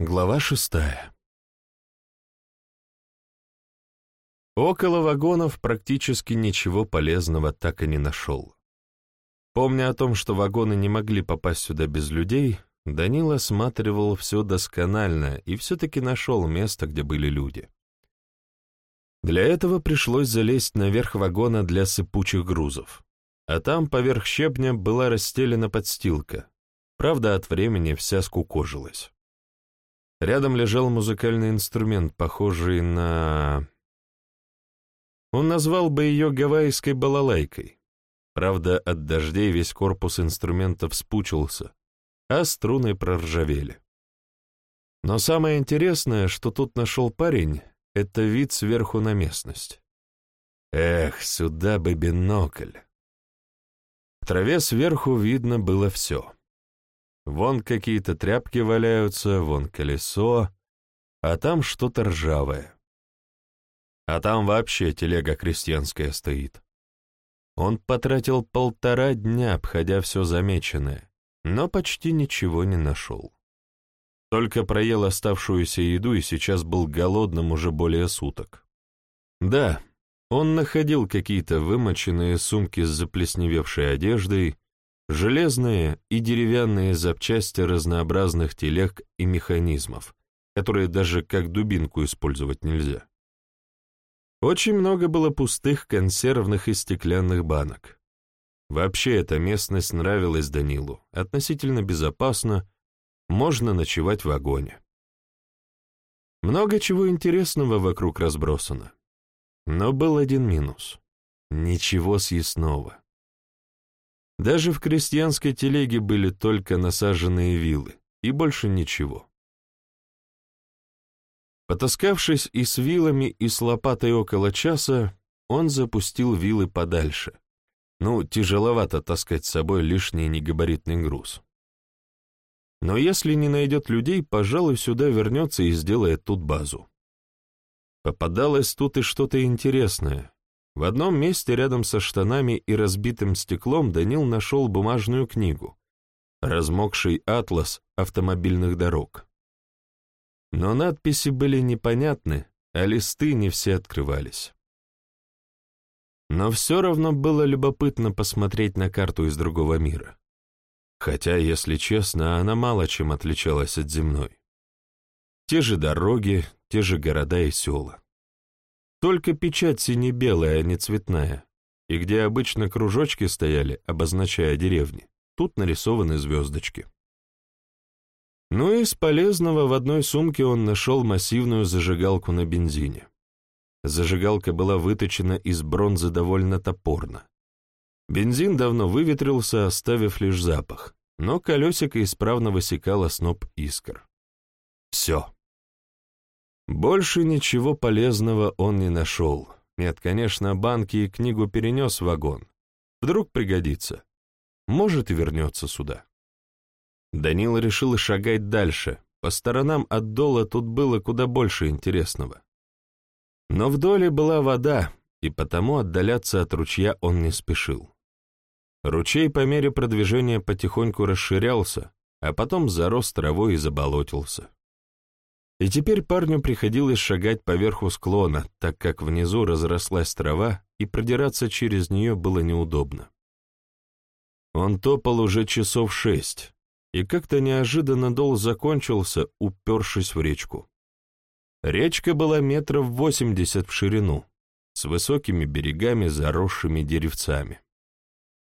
Глава шестая Около вагонов практически ничего полезного так и не нашел. Помня о том, что вагоны не могли попасть сюда без людей, Данил осматривал все досконально и все-таки нашел место, где были люди. Для этого пришлось залезть наверх вагона для сыпучих грузов, а там поверх щебня была расстелена подстилка, правда, от времени вся скукожилась. Рядом лежал музыкальный инструмент, похожий на... Он назвал бы ее гавайской балалайкой. Правда, от дождей весь корпус инструмента вспучился, а струны проржавели. Но самое интересное, что тут нашел парень, это вид сверху на местность. Эх, сюда бы бинокль. В траве сверху видно было все. Вон какие-то тряпки валяются, вон колесо, а там что-то ржавое. А там вообще телега крестьянская стоит. Он потратил полтора дня, обходя все замеченное, но почти ничего не нашел. Только проел оставшуюся еду и сейчас был голодным уже более суток. Да, он находил какие-то вымоченные сумки с заплесневевшей одеждой, железные и деревянные запчасти разнообразных телег и механизмов, которые даже как дубинку использовать нельзя. Очень много было пустых консервных и стеклянных банок. Вообще эта местность нравилась Данилу, относительно безопасно, можно ночевать в вагоне. Много чего интересного вокруг разбросано. Но был один минус — ничего съестного. Даже в крестьянской телеге были только насаженные вилы, и больше ничего. Потаскавшись и с вилами, и с лопатой около часа, он запустил вилы подальше. Ну, тяжеловато таскать с собой лишний негабаритный груз. Но если не найдет людей, пожалуй, сюда вернется и сделает тут базу. Попадалось тут и что-то интересное, в одном месте рядом со штанами и разбитым стеклом Данил нашел бумажную книгу, размокший атлас автомобильных дорог. Но надписи были непонятны, а листы не все открывались. Но все равно было любопытно посмотреть на карту из другого мира. Хотя, если честно, она мало чем отличалась от земной. Те же дороги, те же города и села. Только печать сине-белая, а не цветная. И где обычно кружочки стояли, обозначая деревни, тут нарисованы звездочки. Ну и из полезного в одной сумке он нашел массивную зажигалку на бензине. Зажигалка была выточена из бронзы довольно топорно. Бензин давно выветрился, оставив лишь запах, но колесико исправно высекало сноп искр. Все. Больше ничего полезного он не нашел. Нет, конечно, банки и книгу перенес в вагон. Вдруг пригодится. Может, и вернется сюда. Данил решил шагать дальше. По сторонам от дола тут было куда больше интересного. Но в доле была вода, и потому отдаляться от ручья он не спешил. Ручей по мере продвижения потихоньку расширялся, а потом зарос травой и заболотился. И теперь парню приходилось шагать по верху склона, так как внизу разрослась трава, и продираться через нее было неудобно. Он топал уже часов шесть, и как-то неожиданно дол закончился, упершись в речку. Речка была метров восемьдесят в ширину, с высокими берегами, заросшими деревцами.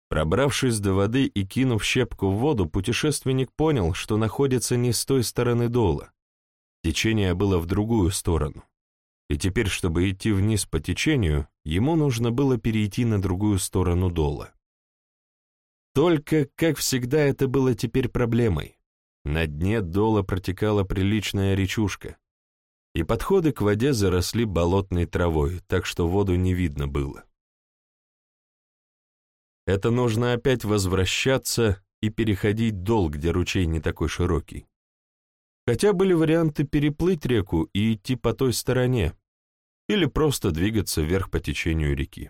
Пробравшись до воды и кинув щепку в воду, путешественник понял, что находится не с той стороны дола, Течение было в другую сторону. И теперь, чтобы идти вниз по течению, ему нужно было перейти на другую сторону дола. Только, как всегда, это было теперь проблемой. На дне дола протекала приличная речушка, и подходы к воде заросли болотной травой, так что воду не видно было. Это нужно опять возвращаться и переходить дол, где ручей не такой широкий. Хотя были варианты переплыть реку и идти по той стороне, или просто двигаться вверх по течению реки.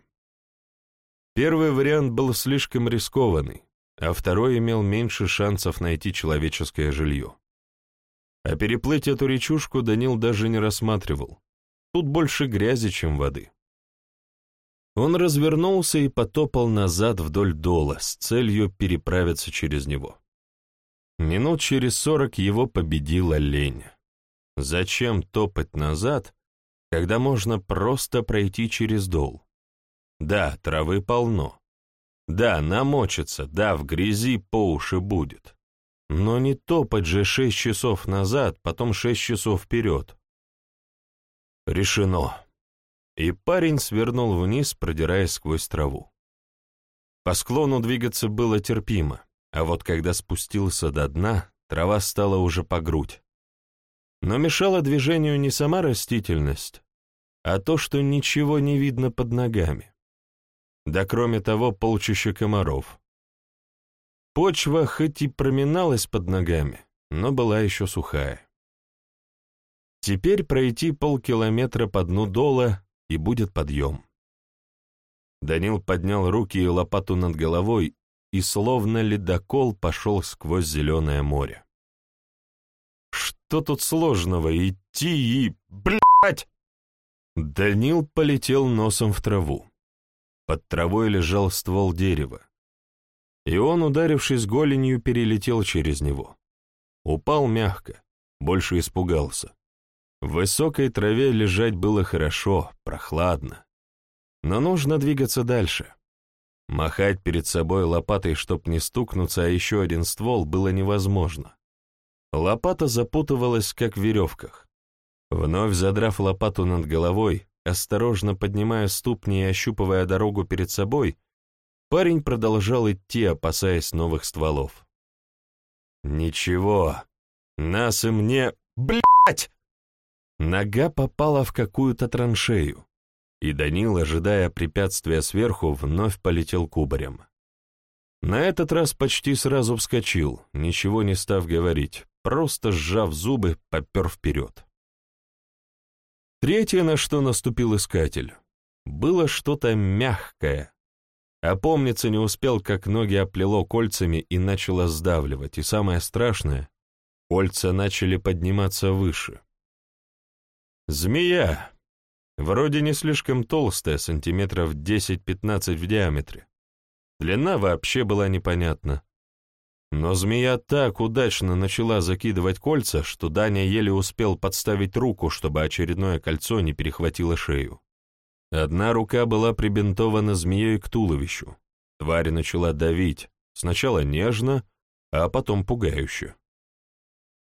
Первый вариант был слишком рискованный, а второй имел меньше шансов найти человеческое жилье. А переплыть эту речушку Данил даже не рассматривал. Тут больше грязи, чем воды. Он развернулся и потопал назад вдоль дола с целью переправиться через него. Минут через сорок его победил олень. Зачем топать назад, когда можно просто пройти через дол? Да, травы полно. Да, намочится, да, в грязи по уши будет. Но не топать же шесть часов назад, потом шесть часов вперед. Решено. И парень свернул вниз, продираясь сквозь траву. По склону двигаться было терпимо, а вот когда спустился до дна, трава стала уже по грудь. Но мешала движению не сама растительность, а то, что ничего не видно под ногами. Да кроме того, полчища комаров. Почва хоть и проминалась под ногами, но была еще сухая. Теперь пройти полкилометра по дну дола, и будет подъем. Данил поднял руки и лопату над головой, и словно ледокол пошел сквозь зеленое море. Что тут сложного? Идти и... Блядь! Данил полетел носом в траву. Под травой лежал ствол дерева. И он, ударившись голенью, перелетел через него. Упал мягко, больше испугался. В высокой траве лежать было хорошо, прохладно. Но нужно двигаться дальше. Махать перед собой лопатой, чтоб не стукнуться, а еще один ствол, было невозможно. Лопата запутывалась, как в веревках. Вновь задрав лопату над головой, осторожно поднимая ступни и ощупывая дорогу перед собой, парень продолжал идти, опасаясь новых стволов. «Ничего, нас и мне... Блять!» Нога попала в какую-то траншею, и Данил, ожидая препятствия сверху, вновь полетел кубарем. На этот раз почти сразу вскочил, ничего не став говорить, просто сжав зубы, попер вперед. Третье, на что наступил искатель, было что-то мягкое. Опомниться не успел, как ноги оплело кольцами и начало сдавливать, и самое страшное — кольца начали подниматься выше. Змея. Вроде не слишком толстая, сантиметров 10-15 в диаметре. Длина вообще была непонятна. Но змея так удачно начала закидывать кольца, что Даня еле успел подставить руку, чтобы очередное кольцо не перехватило шею. Одна рука была прибинтована змеей к туловищу. Тварь начала давить, сначала нежно, а потом пугающе.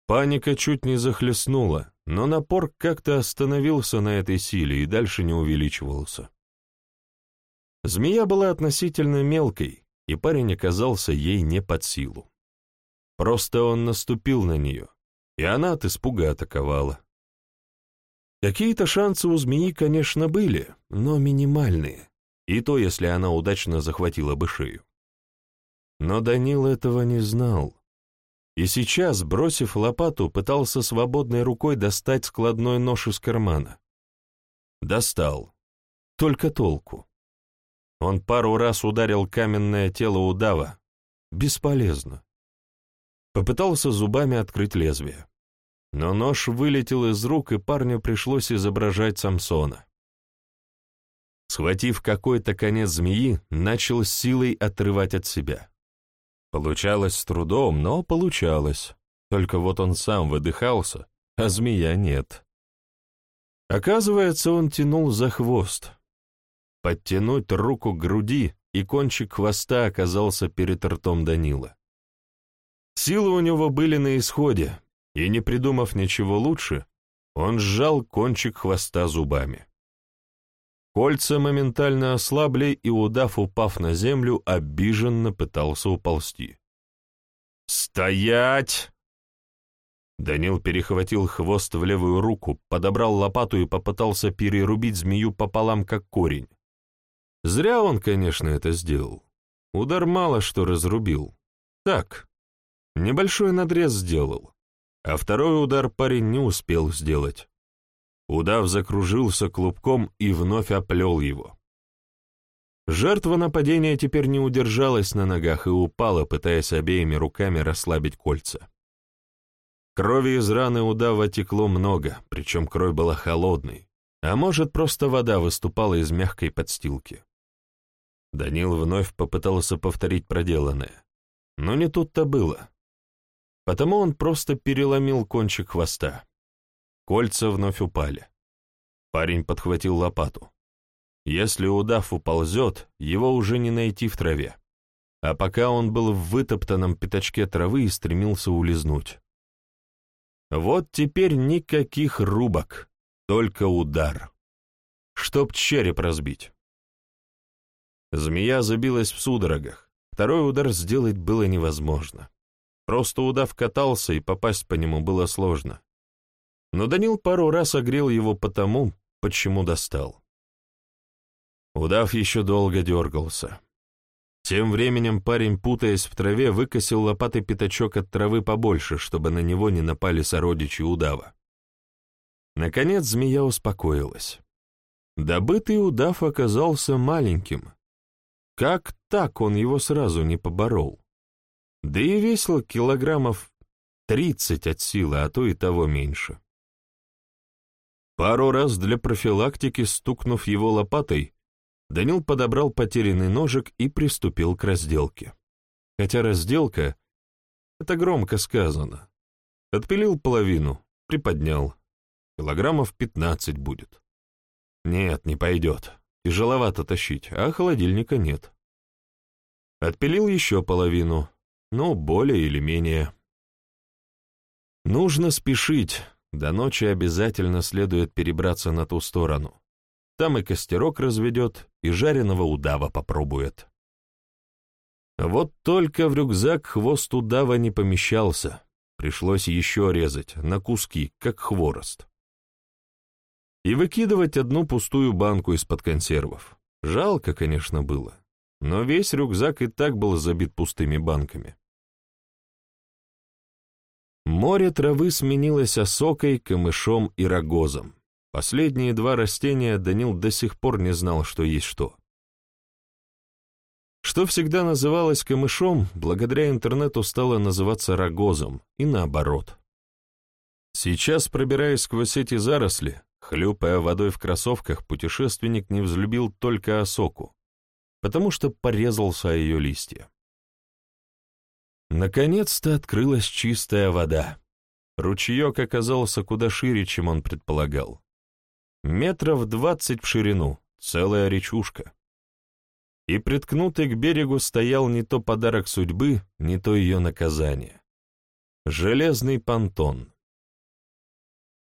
Паника чуть не захлестнула, но напор как-то остановился на этой силе и дальше не увеличивался. Змея была относительно мелкой, и парень оказался ей не под силу. Просто он наступил на нее, и она от испуга атаковала. Какие-то шансы у змеи, конечно, были, но минимальные, и то, если она удачно захватила бы шею. Но Данил этого не знал, и сейчас, бросив лопату, пытался свободной рукой достать складной нож из кармана. Достал. Только толку. Он пару раз ударил каменное тело удава. Бесполезно. Попытался зубами открыть лезвие. Но нож вылетел из рук, и парню пришлось изображать Самсона. Схватив какой-то конец змеи, начал силой отрывать от себя. Получалось с трудом, но получалось. Только вот он сам выдыхался, а змея нет. Оказывается, он тянул за хвост. Подтянуть руку к груди, и кончик хвоста оказался перед ртом Данила. Силы у него были на исходе, и, не придумав ничего лучше, он сжал кончик хвоста зубами. Кольца моментально ослабли, и удав, упав на землю, обиженно пытался уползти. «Стоять!» Данил перехватил хвост в левую руку, подобрал лопату и попытался перерубить змею пополам, как корень. Зря он, конечно, это сделал. Удар мало что разрубил. Так, небольшой надрез сделал, а второй удар парень не успел сделать. Удав закружился клубком и вновь оплел его. Жертва нападения теперь не удержалась на ногах и упала, пытаясь обеими руками расслабить кольца. Крови из раны удава текло много, причем кровь была холодной, а может, просто вода выступала из мягкой подстилки. Данил вновь попытался повторить проделанное, но не тут-то было. Потому он просто переломил кончик хвоста. Кольца вновь упали. Парень подхватил лопату. Если удав уползет, его уже не найти в траве. А пока он был в вытоптанном пятачке травы и стремился улизнуть. Вот теперь никаких рубок, только удар. Чтоб череп разбить. Змея забилась в судорогах. Второй удар сделать было невозможно. Просто удав катался, и попасть по нему было сложно. Но Данил пару раз огрел его потому, почему достал. Удав еще долго дергался. Тем временем парень, путаясь в траве, выкосил лопатой пятачок от травы побольше, чтобы на него не напали сородичи удава. Наконец змея успокоилась. Добытый удав оказался маленьким. Как так он его сразу не поборол? Да и весил килограммов тридцать от силы, а то и того меньше. Пару раз для профилактики, стукнув его лопатой, Данил подобрал потерянный ножик и приступил к разделке. Хотя разделка — это громко сказано. Отпилил половину, приподнял. Килограммов пятнадцать будет. Нет, не пойдет. Тяжеловато тащить, а холодильника нет. Отпилил еще половину, но более или менее. Нужно спешить, до ночи обязательно следует перебраться на ту сторону. Там и костерок разведет, и жареного удава попробует. Вот только в рюкзак хвост удава не помещался. Пришлось еще резать, на куски, как хворост. И выкидывать одну пустую банку из-под консервов. Жалко, конечно, было, но весь рюкзак и так был забит пустыми банками. Море травы сменилось осокой, камышом и рогозом. Последние два растения Данил до сих пор не знал, что есть что. Что всегда называлось камышом, благодаря интернету стало называться рогозом, и наоборот. Сейчас, пробираясь сквозь эти заросли, хлюпая водой в кроссовках, путешественник не взлюбил только осоку, потому что порезался о ее листья. Наконец-то открылась чистая вода. Ручеек оказался куда шире, чем он предполагал. Метров двадцать в ширину, целая речушка. И приткнутый к берегу стоял не то подарок судьбы, не то ее наказание. Железный понтон.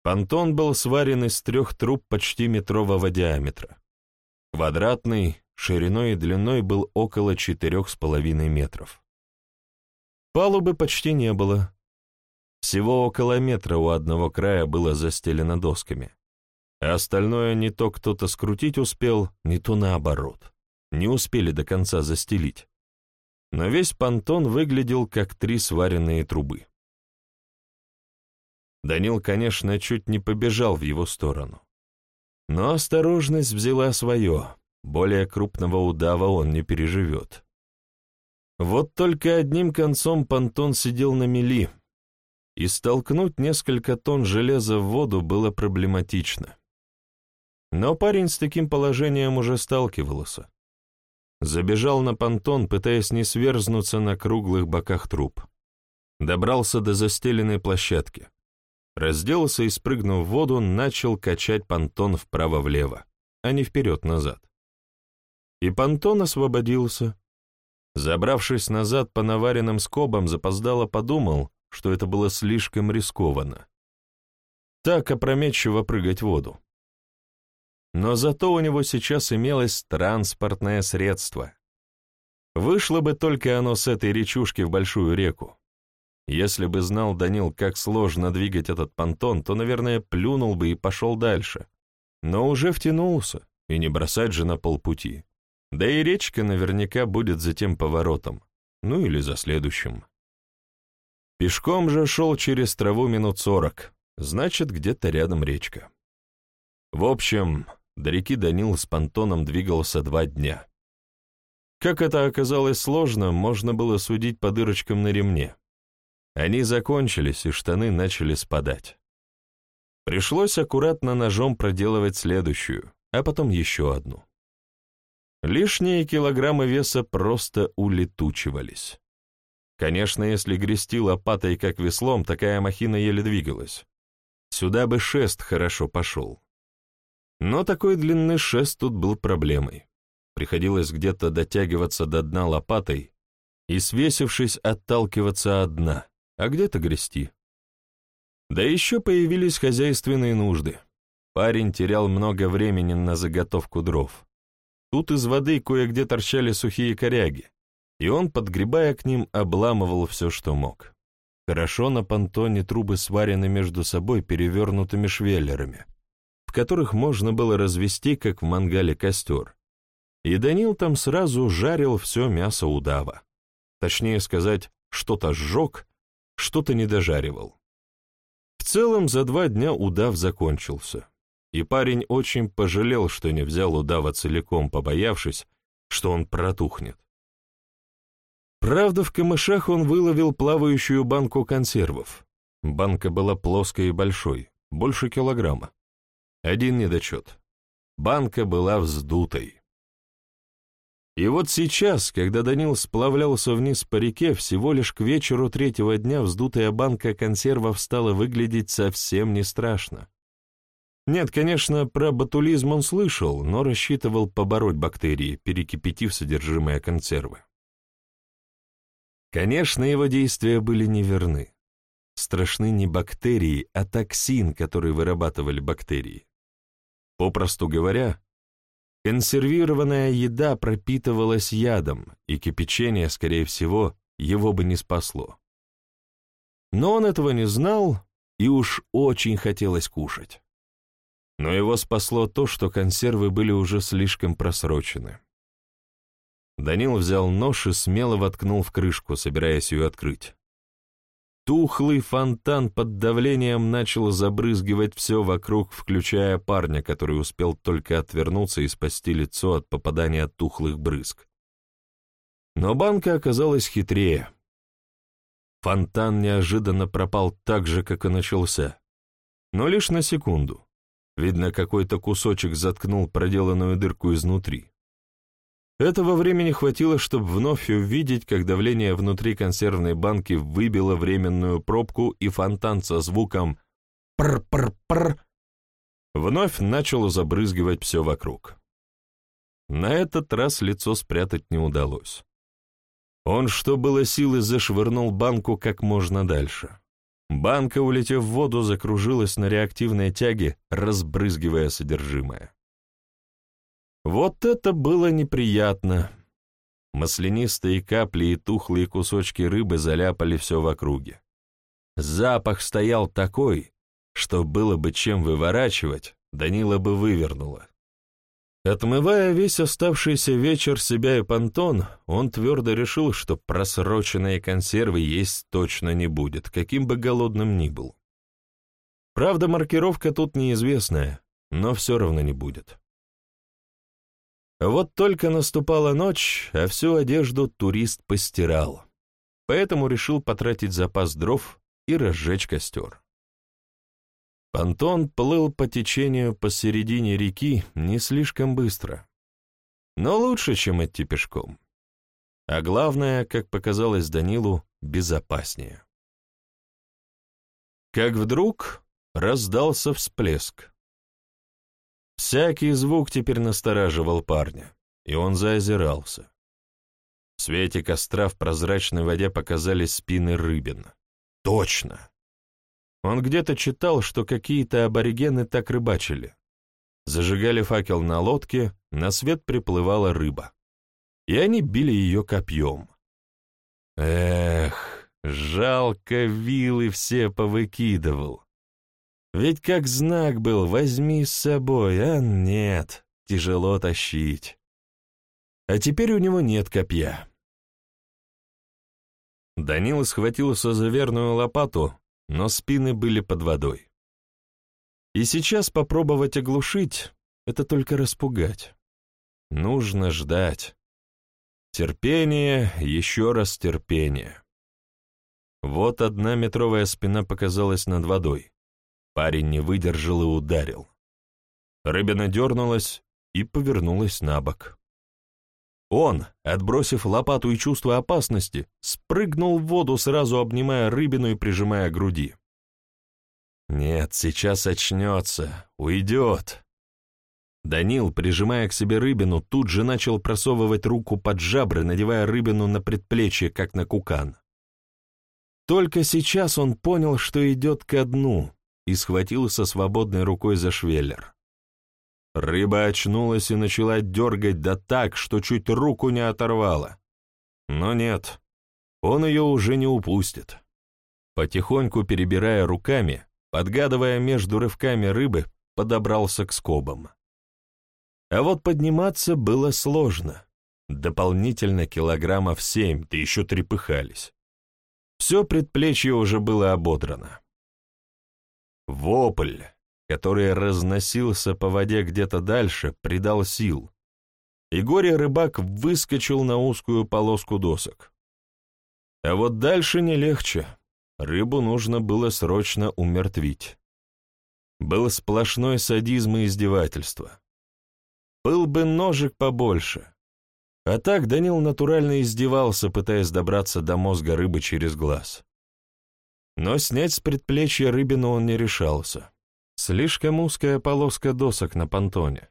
Понтон был сварен из трех труб почти метрового диаметра. Квадратный, шириной и длиной был около четырех с половиной метров. Палубы почти не было. Всего около метра у одного края было застелено досками а остальное не то кто-то скрутить успел, не то наоборот. Не успели до конца застелить. Но весь понтон выглядел как три сваренные трубы. Данил, конечно, чуть не побежал в его сторону. Но осторожность взяла свое, более крупного удава он не переживет. Вот только одним концом понтон сидел на мели, и столкнуть несколько тонн железа в воду было проблематично. Но парень с таким положением уже сталкивался. Забежал на понтон, пытаясь не сверзнуться на круглых боках труб. Добрался до застеленной площадки. Разделся и, спрыгнув в воду, начал качать понтон вправо-влево, а не вперед-назад. И понтон освободился. Забравшись назад по наваренным скобам, запоздало подумал, что это было слишком рискованно. Так опрометчиво прыгать в воду. Но зато у него сейчас имелось транспортное средство. Вышло бы только оно с этой речушки в большую реку. Если бы знал Данил, как сложно двигать этот понтон, то, наверное, плюнул бы и пошел дальше. Но уже втянулся, и не бросать же на полпути. Да и речка наверняка будет за тем поворотом, ну или за следующим. Пешком же шел через траву минут сорок, значит, где-то рядом речка. В общем, до реки Данил с понтоном двигался два дня. Как это оказалось сложно, можно было судить по дырочкам на ремне. Они закончились, и штаны начали спадать. Пришлось аккуратно ножом проделывать следующую, а потом еще одну. Лишние килограммы веса просто улетучивались. Конечно, если грести лопатой как веслом, такая махина еле двигалась. Сюда бы шест хорошо пошел. Но такой длины шест тут был проблемой. Приходилось где-то дотягиваться до дна лопатой и, свесившись, отталкиваться от дна, а где-то грести. Да еще появились хозяйственные нужды. Парень терял много времени на заготовку дров. Тут из воды кое-где торчали сухие коряги, и он, подгребая к ним, обламывал все, что мог. Хорошо на понтоне трубы сварены между собой перевернутыми швеллерами, в которых можно было развести, как в мангале, костер. И Данил там сразу жарил все мясо удава. Точнее сказать, что-то сжег, что-то не дожаривал. В целом, за два дня удав закончился и парень очень пожалел, что не взял удава целиком, побоявшись, что он протухнет. Правда, в камышах он выловил плавающую банку консервов. Банка была плоской и большой, больше килограмма. Один недочет. Банка была вздутой. И вот сейчас, когда Данил сплавлялся вниз по реке, всего лишь к вечеру третьего дня вздутая банка консервов стала выглядеть совсем не страшно. Нет, конечно, про ботулизм он слышал, но рассчитывал побороть бактерии, перекипятив содержимое консервы. Конечно, его действия были неверны. Страшны не бактерии, а токсин, который вырабатывали бактерии. Попросту говоря, консервированная еда пропитывалась ядом, и кипячение, скорее всего, его бы не спасло. Но он этого не знал, и уж очень хотелось кушать. Но его спасло то, что консервы были уже слишком просрочены. Данил взял нож и смело воткнул в крышку, собираясь ее открыть. Тухлый фонтан под давлением начал забрызгивать все вокруг, включая парня, который успел только отвернуться и спасти лицо от попадания тухлых брызг. Но банка оказалась хитрее. Фонтан неожиданно пропал так же, как и начался, но лишь на секунду. Видно, какой-то кусочек заткнул проделанную дырку изнутри. Этого времени хватило, чтобы вновь увидеть, как давление внутри консервной банки выбило временную пробку, и фонтан со звуком «пр-пр-пр» вновь начал забрызгивать все вокруг. На этот раз лицо спрятать не удалось. Он, что было силы, зашвырнул банку как можно дальше. Банка, улетев в воду, закружилась на реактивной тяге, разбрызгивая содержимое. Вот это было неприятно. Маслянистые капли и тухлые кусочки рыбы заляпали все в округе. Запах стоял такой, что было бы чем выворачивать, Данила бы вывернула. Отмывая весь оставшийся вечер себя и понтон, он твердо решил, что просроченные консервы есть точно не будет, каким бы голодным ни был. Правда, маркировка тут неизвестная, но все равно не будет. Вот только наступала ночь, а всю одежду турист постирал, поэтому решил потратить запас дров и разжечь костер. Понтон плыл по течению посередине реки не слишком быстро, но лучше, чем идти пешком. А главное, как показалось Данилу, безопаснее. Как вдруг раздался всплеск. Всякий звук теперь настораживал парня, и он заозирался. В свете костра в прозрачной воде показались спины рыбин. Точно! Он где-то читал, что какие-то аборигены так рыбачили. Зажигали факел на лодке, на свет приплывала рыба. И они били ее копьем. Эх, жалко вилы все повыкидывал. Ведь как знак был «возьми с собой», а нет, тяжело тащить. А теперь у него нет копья. Данил схватился за верную лопату, но спины были под водой. И сейчас попробовать оглушить — это только распугать. Нужно ждать. Терпение, еще раз терпение. Вот одна метровая спина показалась над водой. Парень не выдержал и ударил. Рыбина дернулась и повернулась на бок. Он, отбросив лопату и чувство опасности, спрыгнул в воду, сразу обнимая рыбину и прижимая груди. «Нет, сейчас очнется, уйдет». Данил, прижимая к себе рыбину, тут же начал просовывать руку под жабры, надевая рыбину на предплечье, как на кукан. Только сейчас он понял, что идет ко дну, и схватился свободной рукой за швеллер. Рыба очнулась и начала дергать да так, что чуть руку не оторвала. Но нет, он ее уже не упустит. Потихоньку перебирая руками, подгадывая между рывками рыбы, подобрался к скобам. А вот подниматься было сложно. Дополнительно килограммов семь, да еще трепыхались. Все предплечье уже было ободрано. Вопль, который разносился по воде где-то дальше, придал сил, и горе-рыбак выскочил на узкую полоску досок. А вот дальше не легче. Рыбу нужно было срочно умертвить. Был сплошной садизм и издевательство. Был бы ножик побольше, а так Данил натурально издевался, пытаясь добраться до мозга рыбы через глаз. Но снять с предплечья рыбину он не решался. Слишком узкая полоска досок на понтоне.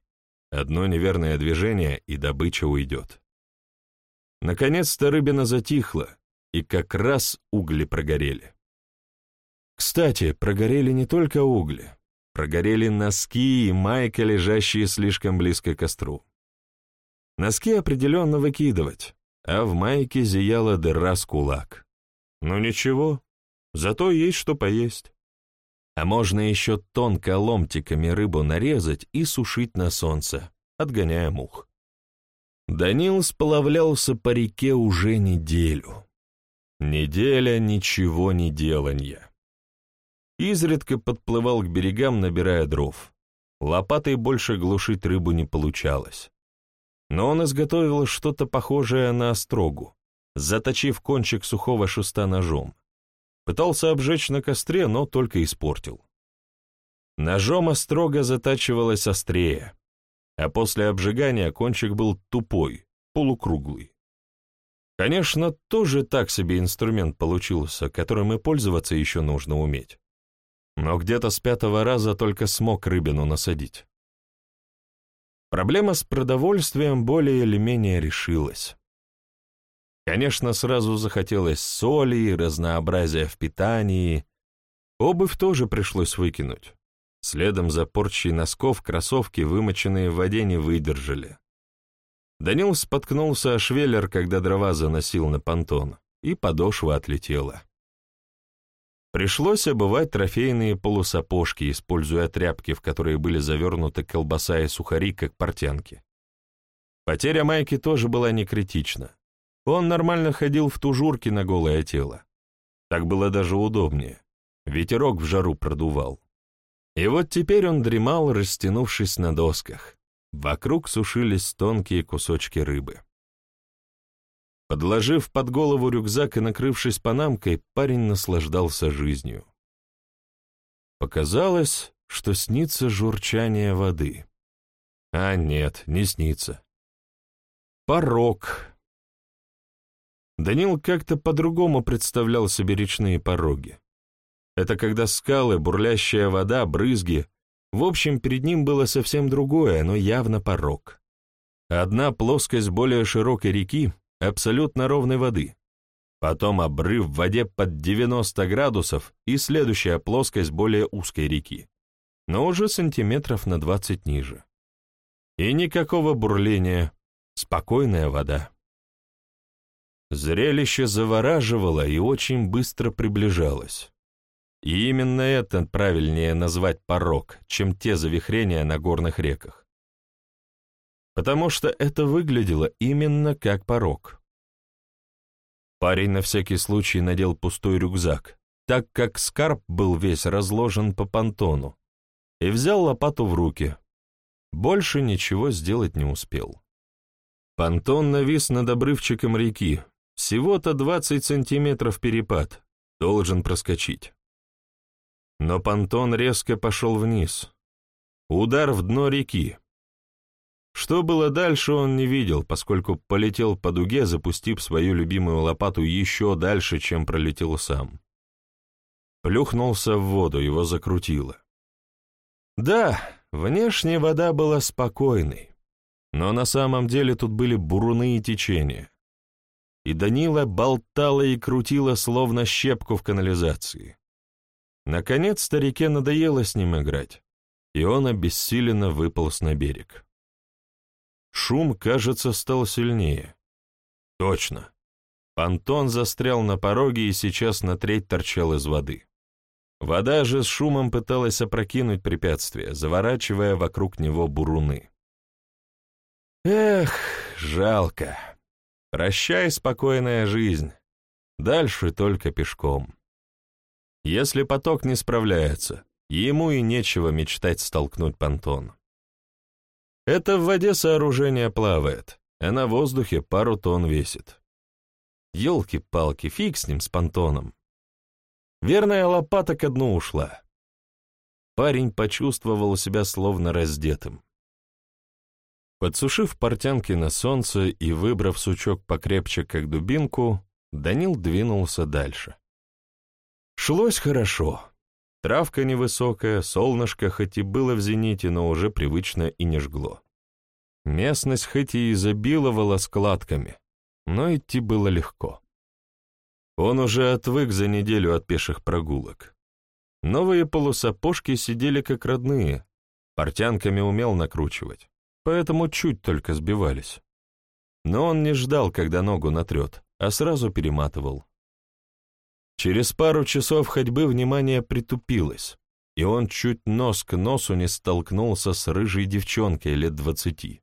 Одно неверное движение, и добыча уйдет. Наконец-то рыбина затихла, и как раз угли прогорели. Кстати, прогорели не только угли. Прогорели носки и майка, лежащие слишком близко к костру. Носки определенно выкидывать, а в майке зияла дыра с кулак. Ну ничего, зато есть что поесть. А можно еще тонко ломтиками рыбу нарезать и сушить на солнце, отгоняя мух. Данил сплавлялся по реке уже неделю. Неделя ничего не деланья. Изредка подплывал к берегам, набирая дров. Лопатой больше глушить рыбу не получалось но он изготовил что-то похожее на острогу, заточив кончик сухого шеста ножом. Пытался обжечь на костре, но только испортил. Ножом острога затачивалась острее, а после обжигания кончик был тупой, полукруглый. Конечно, тоже так себе инструмент получился, которым и пользоваться еще нужно уметь. Но где-то с пятого раза только смог рыбину насадить. Проблема с продовольствием более или менее решилась. Конечно, сразу захотелось соли и разнообразия в питании. Обувь тоже пришлось выкинуть. Следом за порчей носков кроссовки, вымоченные в воде, не выдержали. Данил споткнулся о швеллер, когда дрова заносил на понтон, и подошва отлетела. Пришлось обувать трофейные полусапожки, используя тряпки, в которые были завернуты колбаса и сухари, как портянки. Потеря майки тоже была не критична. Он нормально ходил в тужурке на голое тело. Так было даже удобнее. Ветерок в жару продувал. И вот теперь он дремал, растянувшись на досках. Вокруг сушились тонкие кусочки рыбы. Подложив под голову рюкзак и накрывшись панамкой, парень наслаждался жизнью. Показалось, что снится журчание воды. А нет, не снится. Порог. Данил как-то по-другому представлял себе речные пороги. Это когда скалы, бурлящая вода, брызги. В общем, перед ним было совсем другое, но явно порог. Одна плоскость более широкой реки, абсолютно ровной воды. Потом обрыв в воде под 90 градусов и следующая плоскость более узкой реки, но уже сантиметров на 20 ниже. И никакого бурления, спокойная вода. Зрелище завораживало и очень быстро приближалось. И именно это правильнее назвать порог, чем те завихрения на горных реках потому что это выглядело именно как порог. Парень на всякий случай надел пустой рюкзак, так как скарб был весь разложен по понтону, и взял лопату в руки. Больше ничего сделать не успел. Понтон навис над обрывчиком реки, всего-то 20 сантиметров перепад, Должен проскочить. Но понтон резко пошел вниз. Удар в дно реки. Что было дальше, он не видел, поскольку полетел по дуге, запустив свою любимую лопату еще дальше, чем пролетел сам. Плюхнулся в воду, его закрутило. Да, внешне вода была спокойной, но на самом деле тут были буруны и течения. И Данила болтала и крутила, словно щепку в канализации. Наконец старике надоело с ним играть, и он обессиленно выполз на берег. Шум, кажется, стал сильнее. Точно. Понтон застрял на пороге и сейчас на треть торчал из воды. Вода же с шумом пыталась опрокинуть препятствие, заворачивая вокруг него буруны. Эх, жалко. Прощай, спокойная жизнь. Дальше только пешком. Если поток не справляется, ему и нечего мечтать столкнуть понтон. Это в воде сооружение плавает, а на воздухе пару тонн весит. Елки-палки, фиг с ним, с понтоном. Верная лопата ко дну ушла. Парень почувствовал себя словно раздетым. Подсушив портянки на солнце и выбрав сучок покрепче, как дубинку, Данил двинулся дальше. Шлось хорошо. Травка невысокая, солнышко хоть и было в зените, но уже привычно и не жгло. Местность хоть и изобиловала складками, но идти было легко. Он уже отвык за неделю от пеших прогулок. Новые полусапожки сидели как родные, портянками умел накручивать, поэтому чуть только сбивались. Но он не ждал, когда ногу натрет, а сразу перематывал. Через пару часов ходьбы внимание притупилось, и он чуть нос к носу не столкнулся с рыжей девчонкой лет двадцати.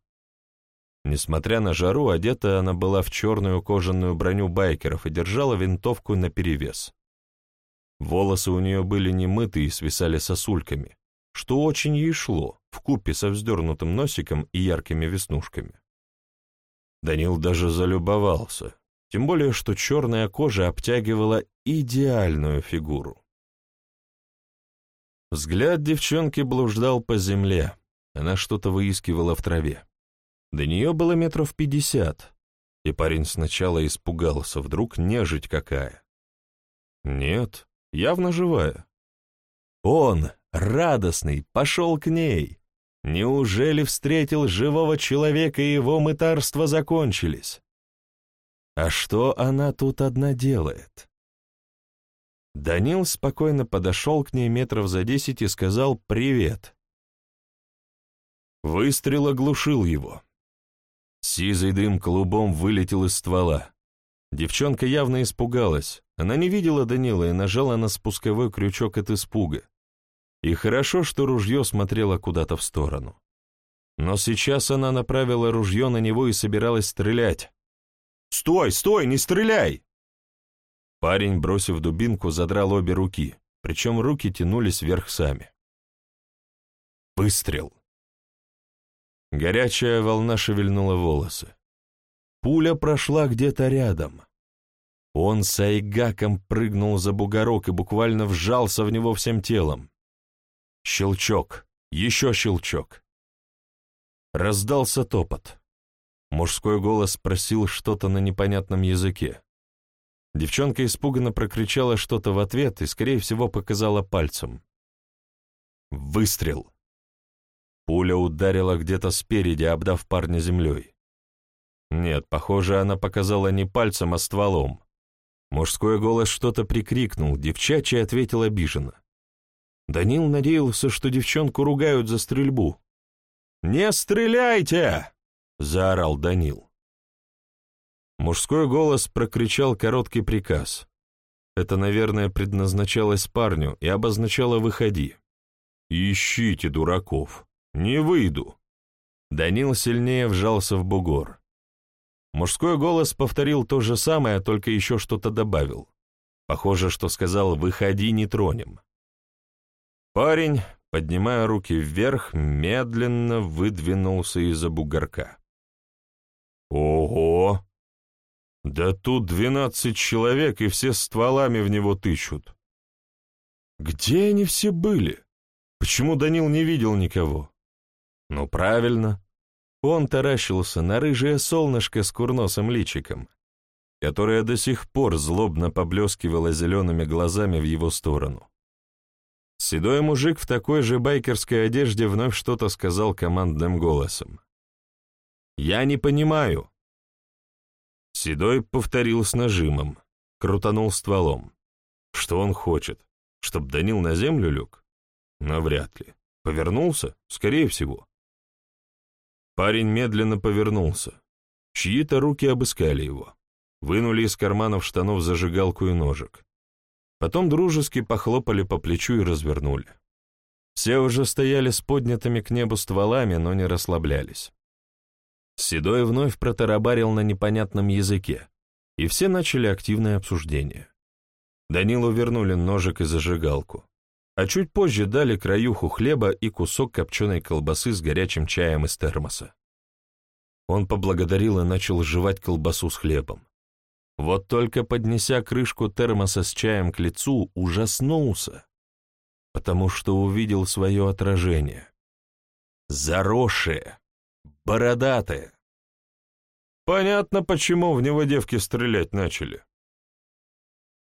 Несмотря на жару, одета она была в черную кожаную броню байкеров и держала винтовку наперевес. Волосы у нее были немыты и свисали сосульками, что очень ей шло, вкупе со вздернутым носиком и яркими веснушками. Данил даже залюбовался, тем более, что черная кожа обтягивала идеальную фигуру. Взгляд девчонки блуждал по земле, она что-то выискивала в траве. До нее было метров пятьдесят, и парень сначала испугался, вдруг нежить какая. Нет, явно живая. Он, радостный, пошел к ней. Неужели встретил живого человека, и его мытарства закончились? А что она тут одна делает? Данил спокойно подошел к ней метров за десять и сказал «Привет». Выстрел оглушил его. Сизый дым клубом вылетел из ствола. Девчонка явно испугалась. Она не видела Данила и нажала на спусковой крючок от испуга. И хорошо, что ружье смотрело куда-то в сторону. Но сейчас она направила ружье на него и собиралась стрелять. «Стой, стой, не стреляй!» Парень, бросив дубинку, задрал обе руки, причем руки тянулись вверх сами. Выстрел. Горячая волна шевельнула волосы. Пуля прошла где-то рядом. Он с айгаком прыгнул за бугорок и буквально вжался в него всем телом. Щелчок, еще щелчок. Раздался топот. Мужской голос спросил что-то на непонятном языке. Девчонка испуганно прокричала что-то в ответ и, скорее всего, показала пальцем. Выстрел. Пуля ударила где-то спереди, обдав парня землей. Нет, похоже, она показала не пальцем, а стволом. Мужской голос что-то прикрикнул, девчачий ответил обиженно. Данил надеялся, что девчонку ругают за стрельбу. «Не стреляйте!» — заорал Данил. Мужской голос прокричал короткий приказ. Это, наверное, предназначалось парню и обозначало «выходи». «Ищите дураков. Не выйду». Данил сильнее вжался в бугор. Мужской голос повторил то же самое, только еще что-то добавил. Похоже, что сказал «выходи, не тронем». Парень, поднимая руки вверх, медленно выдвинулся из-за бугорка. «Ого!» Да тут двенадцать человек, и все стволами в него тычут. Где они все были? Почему Данил не видел никого? Ну, правильно. Он таращился на рыжее солнышко с курносым личиком, которое до сих пор злобно поблескивало зелеными глазами в его сторону. Седой мужик в такой же байкерской одежде вновь что-то сказал командным голосом. «Я не понимаю». Седой повторил с нажимом, крутанул стволом. Что он хочет? Чтоб Данил на землю лег? Навряд ли. Повернулся? Скорее всего. Парень медленно повернулся. Чьи-то руки обыскали его. Вынули из карманов штанов зажигалку и ножик. Потом дружески похлопали по плечу и развернули. Все уже стояли с поднятыми к небу стволами, но не расслаблялись. Седой вновь протарабарил на непонятном языке, и все начали активное обсуждение. Данилу вернули ножик и зажигалку, а чуть позже дали краюху хлеба и кусок копченой колбасы с горячим чаем из термоса. Он поблагодарил и начал жевать колбасу с хлебом. Вот только поднеся крышку термоса с чаем к лицу, ужаснулся, потому что увидел свое отражение. Заросшее, бородатое. Понятно, почему в него девки стрелять начали.